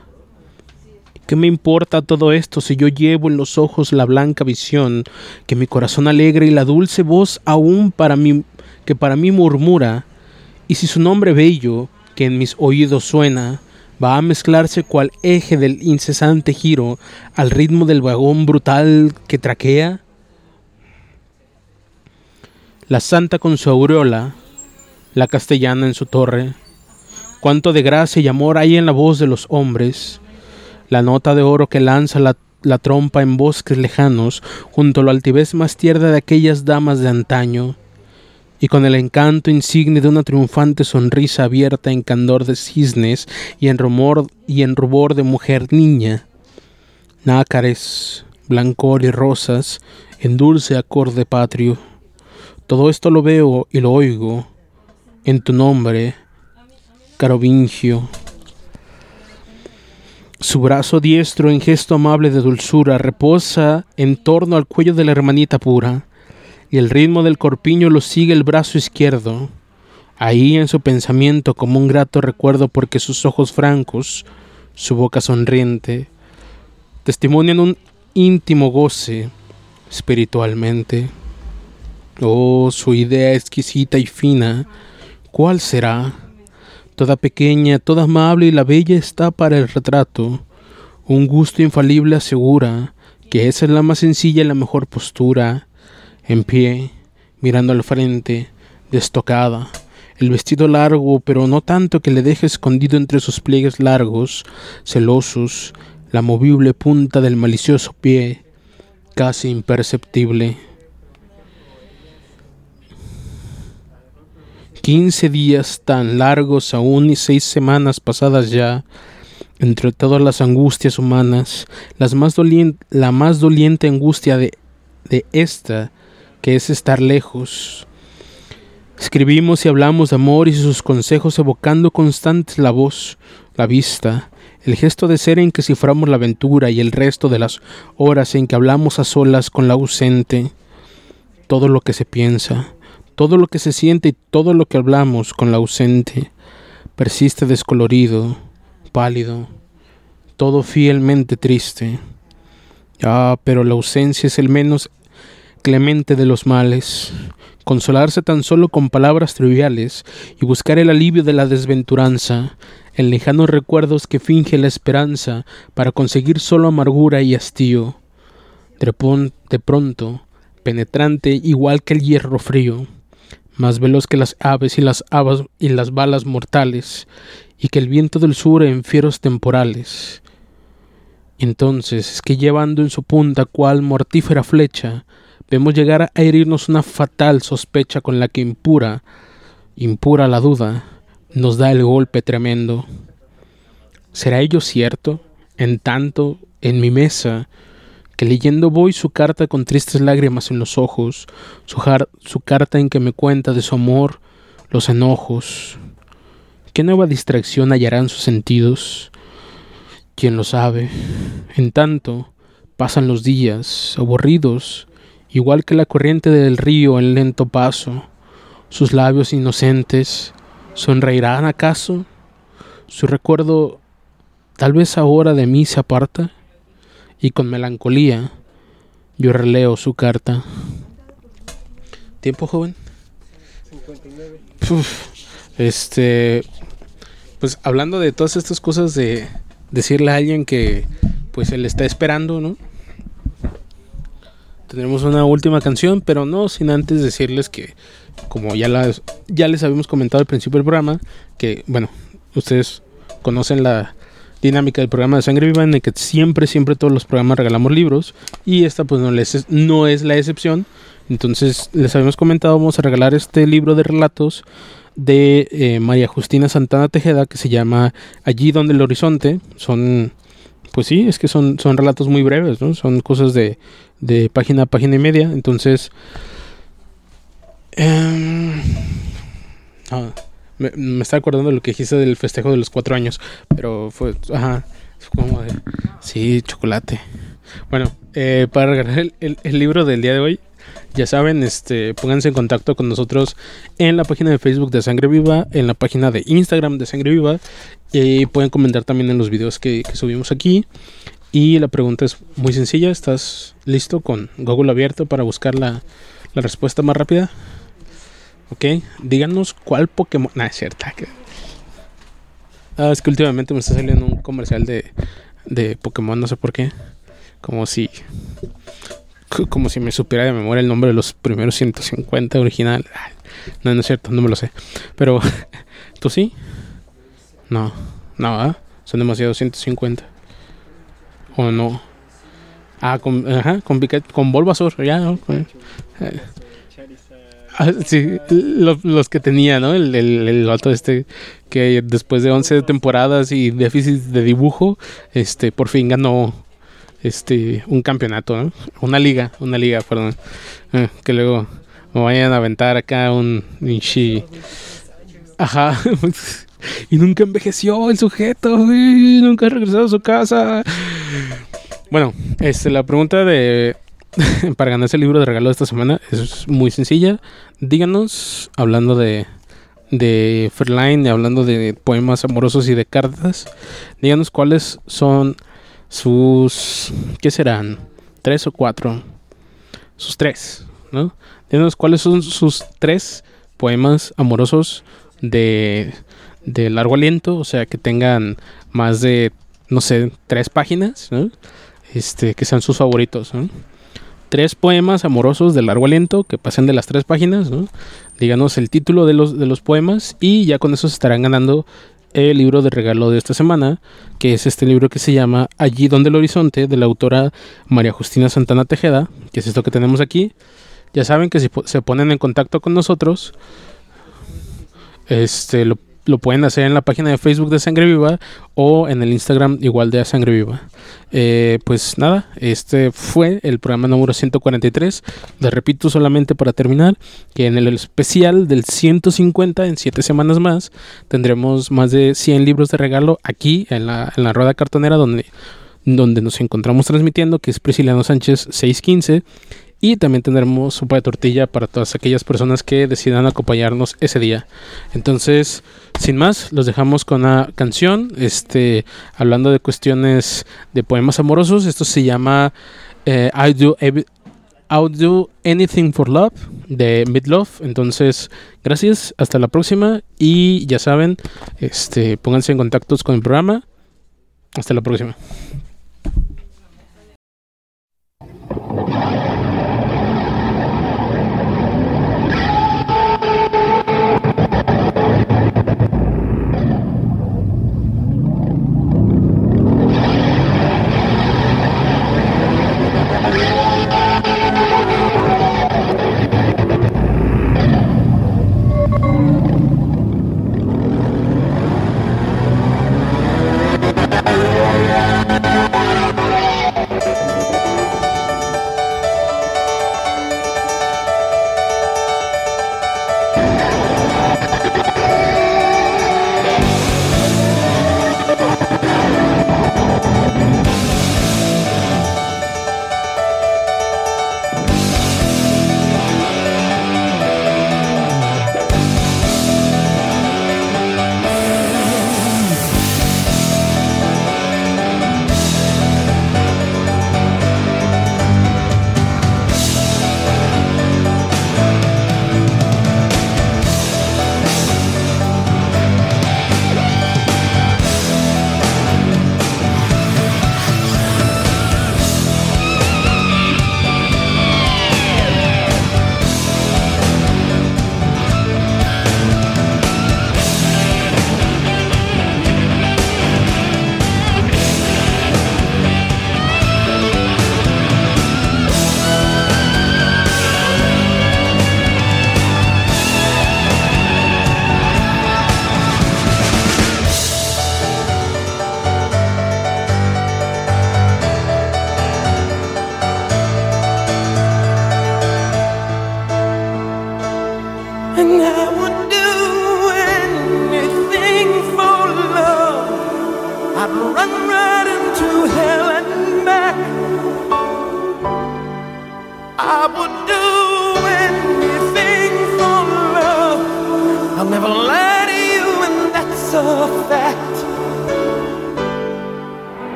Speaker 2: ¿Qué me importa todo esto si yo llevo en los ojos la blanca visión que mi corazón alegre y la dulce voz aún para mí que para mí murmura y si su nombre bello que en mis oídos suena va a mezclarse cual eje del incesante giro al ritmo del vagón brutal que traquea la santa con su aureola, la castellana en su torre. Cuánto de gracia y amor hay en la voz de los hombres, la nota de oro que lanza la, trompa en bosques lejanos, junto a la altivez más tierna de aquellas damas de antaño, y con el encanto insigne de una triunfante sonrisa abierta en candor de cisnes y en rumor y en rubor de mujer niña. Nácares, blancor y rosas, en dulce acorde patrio. Todo esto lo veo y lo oigo en tu nombre, Carovingio. Su brazo diestro en gesto amable de dulzura reposa en torno al cuello de la hermanita pura, y el ritmo del corpiño lo sigue el brazo izquierdo, ahí en su pensamiento como un grato recuerdo porque sus ojos francos, su boca sonriente, testimonian un íntimo goce espiritualmente. Oh, su idea exquisita y fina, ¿cuál será? Toda pequeña, toda amable y la bella está para el retrato. Un gusto infalible asegura que esa es la más sencilla y la mejor postura, en pie, mirando al frente, destocada, el vestido largo, pero no tanto que le deje escondido entre sus pliegues largos, celosos, la movible punta del malicioso pie, casi imperceptible. Quince días tan largos aún y seis semanas pasadas ya, entre todas las angustias humanas, las más la más doliente angustia de, de esta, que es estar lejos. Escribimos y hablamos de amor y sus consejos evocando constantes la voz, la vista, el gesto de ser en que ciframos la aventura y el resto de las horas en que hablamos a solas con la ausente, todo lo que se piensa, todo lo que se siente y todo lo que hablamos con la ausente persiste descolorido, pálido, todo fielmente triste. Ah, pero la ausencia es el menos clemente de los males. Consolarse tan solo con palabras triviales y buscar el alivio de la desventuranza, en lejanos recuerdos que finge la esperanza para conseguir solo amargura y hastío. De, pronto, penetrante igual que el hierro frío, más veloz que las aves y las habas y las balas mortales, y que el viento del sur en fieros temporales. Entonces es que llevando en su punta cual mortífera flecha, vemos llegar a herirnos una fatal sospecha con la que impura, impura la duda, nos da el golpe tremendo. ¿Será ello cierto? En tanto, en mi mesa, que leyendo voy su carta con tristes lágrimas en los ojos, su, carta en que me cuenta de su amor, los enojos. ¿Qué nueva distracción hallarán sus sentidos? ¿Quién lo sabe? En tanto, pasan los días, aburridos, igual que la corriente del río en lento paso. Sus labios inocentes, ¿sonreirán acaso? Su recuerdo tal vez ahora de mí se aparta y con melancolía yo releo su carta. ¿Tiempo, joven? 59. este, pues hablando de todas estas cosas de decirle a alguien que pues él está esperando, ¿no? Tendremos una última canción, pero no sin antes decirles que como ya las ya les habíamos comentado al principio del programa, que bueno, ustedes conocen la dinámica del programa de Sangre Viva en el que siempre, siempre todos los programas regalamos libros y esta pues no, les, no es la excepción. Entonces, les habíamos comentado, vamos a regalar este libro de relatos de eh, María Justina Santana Tejeda que se llama Allí donde el horizonte. Son, pues sí, es que son, son relatos muy breves, ¿no? Son cosas de, de página a página y media. Entonces, em, ah, me, me está acordando de lo que dijiste del festejo de los cuatro años, pero fue, ajá, como de, sí, chocolate. Bueno, eh, para regalar el, el libro del día de hoy, ya saben, este, pónganse en contacto con nosotros en la página de Facebook de Sangre Viva, en la página de Instagram de Sangre Viva, y pueden comentar también en los videos que, subimos aquí. Y la pregunta es muy sencilla, ¿estás listo con Google abierto para buscar la, respuesta más rápida? Ok, díganos cuál Pokémon... Nah, es cierto. Ah, es que últimamente me está saliendo un comercial de, de Pokémon, no sé por qué. Como si como si me supiera de memoria el nombre de los primeros 150 original. No, no es cierto, no me lo sé. Pero, ¿tú sí? No, no, son demasiados 150. ¿O no? Ah, con, ajá, con, con Bulbasaur, ya. Eh. Ah, sí, los, que tenía, ¿no? El, el, el este que después de 11 temporadas y déficit de dibujo, este por fin ganó este un campeonato. Una liga, una liga, perdón. Eh, que luego me vayan a aventar acá un Ninchi. Ajá. y nunca envejeció el sujeto, nunca ha regresado a su casa. Bueno, este, la pregunta de para ganarse el libro de regalo de esta semana es muy sencilla. Díganos, hablando de de Fairline hablando de poemas amorosos y de cartas, díganos cuáles son sus, ¿qué serán? Tres o cuatro. Sus tres, ¿no? Díganos cuáles son sus tres poemas amorosos de, de largo aliento, o sea, que tengan más de, no sé, tres páginas, ¿no? Este, que sean sus favoritos, ¿no? Tres poemas amorosos de largo aliento que pasen de las tres páginas, ¿no? Díganos el título de los, de los poemas y ya con eso se estarán ganando el libro de regalo de esta semana, que es este libro que se llama Allí donde el horizonte, de la autora María Justina Santana Tejeda, que es esto que tenemos aquí. Ya saben que si se ponen en contacto con nosotros, este, lo lo pueden hacer en la página de Facebook de Sangre Viva o en el Instagram igual de Sangre Viva. Eh, pues nada, este fue el programa número 143. Les repito solamente para terminar que en el especial del 150, en 7 semanas más, tendremos más de 100 libros de regalo aquí en la, en la rueda cartonera donde, donde nos encontramos transmitiendo, que es Prisciliano Sánchez 615. Y también tendremos sopa de tortilla para todas aquellas personas que decidan acompañarnos ese día. Entonces, sin más, los dejamos con una canción. Este, hablando de cuestiones de poemas amorosos. Esto se llama eh, I, do Do Anything for Love de Midlove. Entonces, gracias, hasta la próxima. Y ya saben, este, pónganse en contacto con el programa. Hasta la próxima.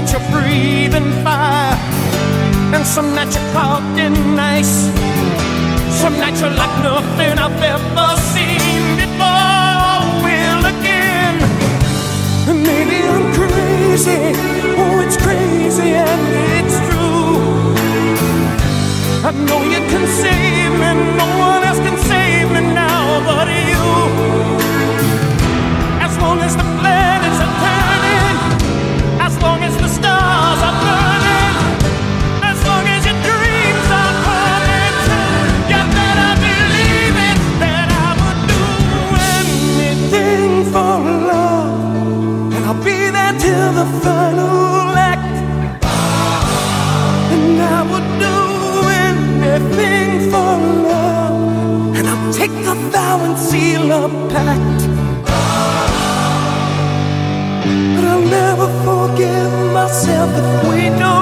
Speaker 3: that you're breathing fire, and some that you're caught in ice. Some that you're like nothing I've ever seen before. Will again, maybe I'm crazy. Oh, it's crazy and it's true. I know you can save me, no one. the final act. And I would do anything for love. And I'll take a vow and seal a pact. But I'll never forgive myself if we don't.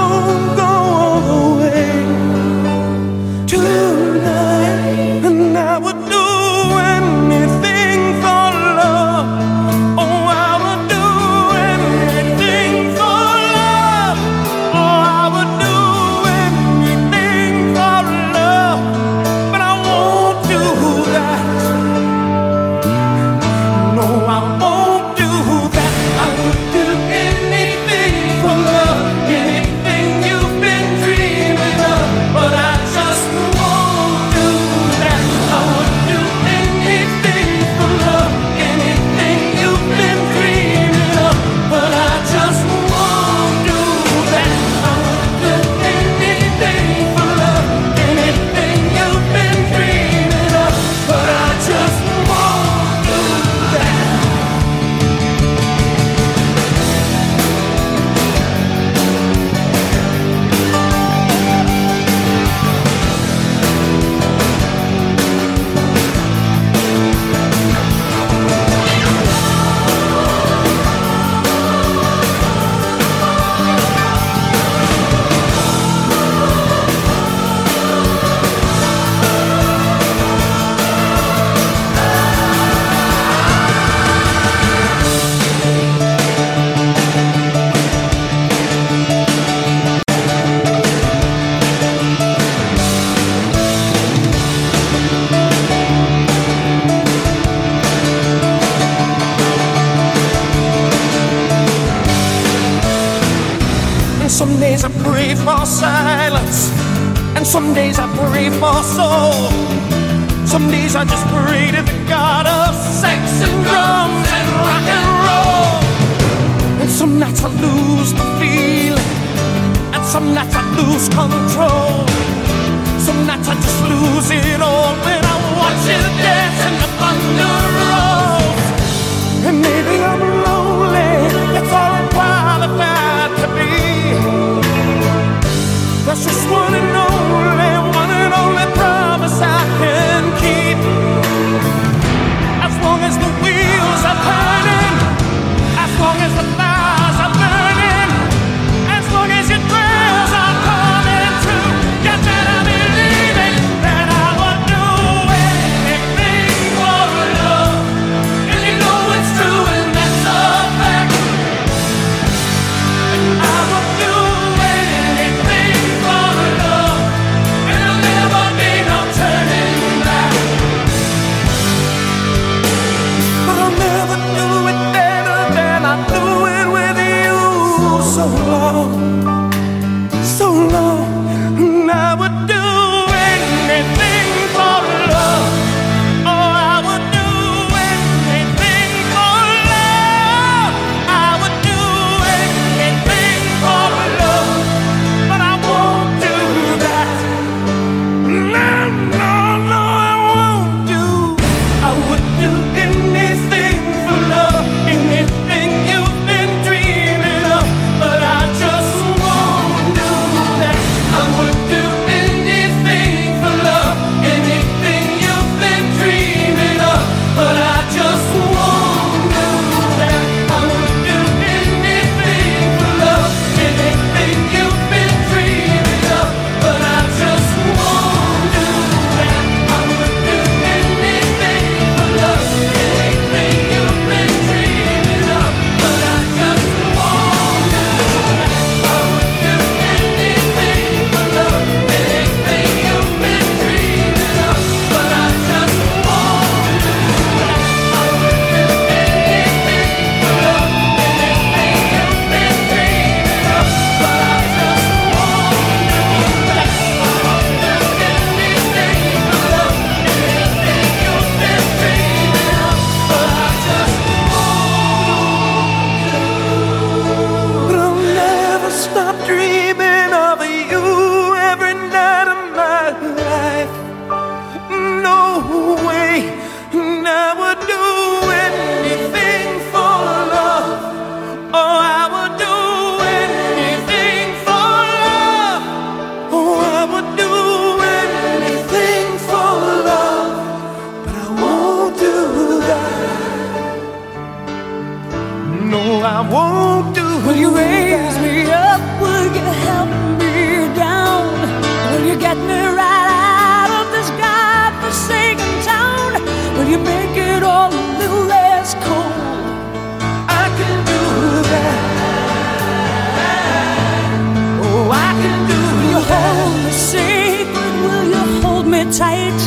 Speaker 3: appetite.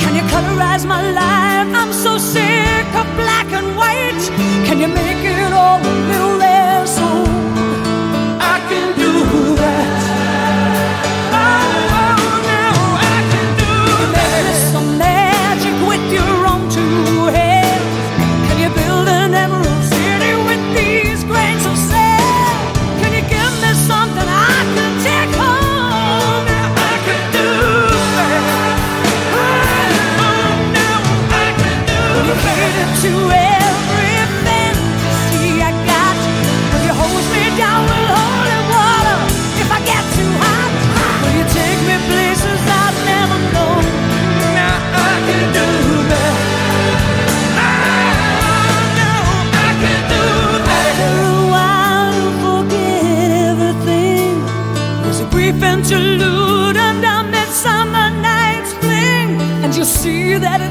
Speaker 3: Can you colorize my life? I'm so sick of black and white. Can you make it all a little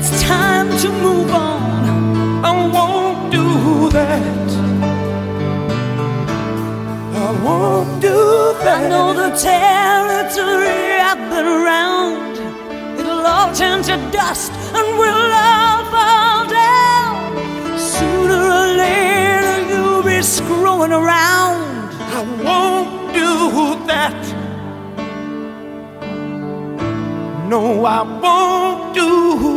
Speaker 3: it's time to move on. I won't do that. I won't do that. I know the territory I've been around. It'll all turn to dust and we'll all fall down. Sooner or later, you'll be screwing around. I won't do that. No, I won't do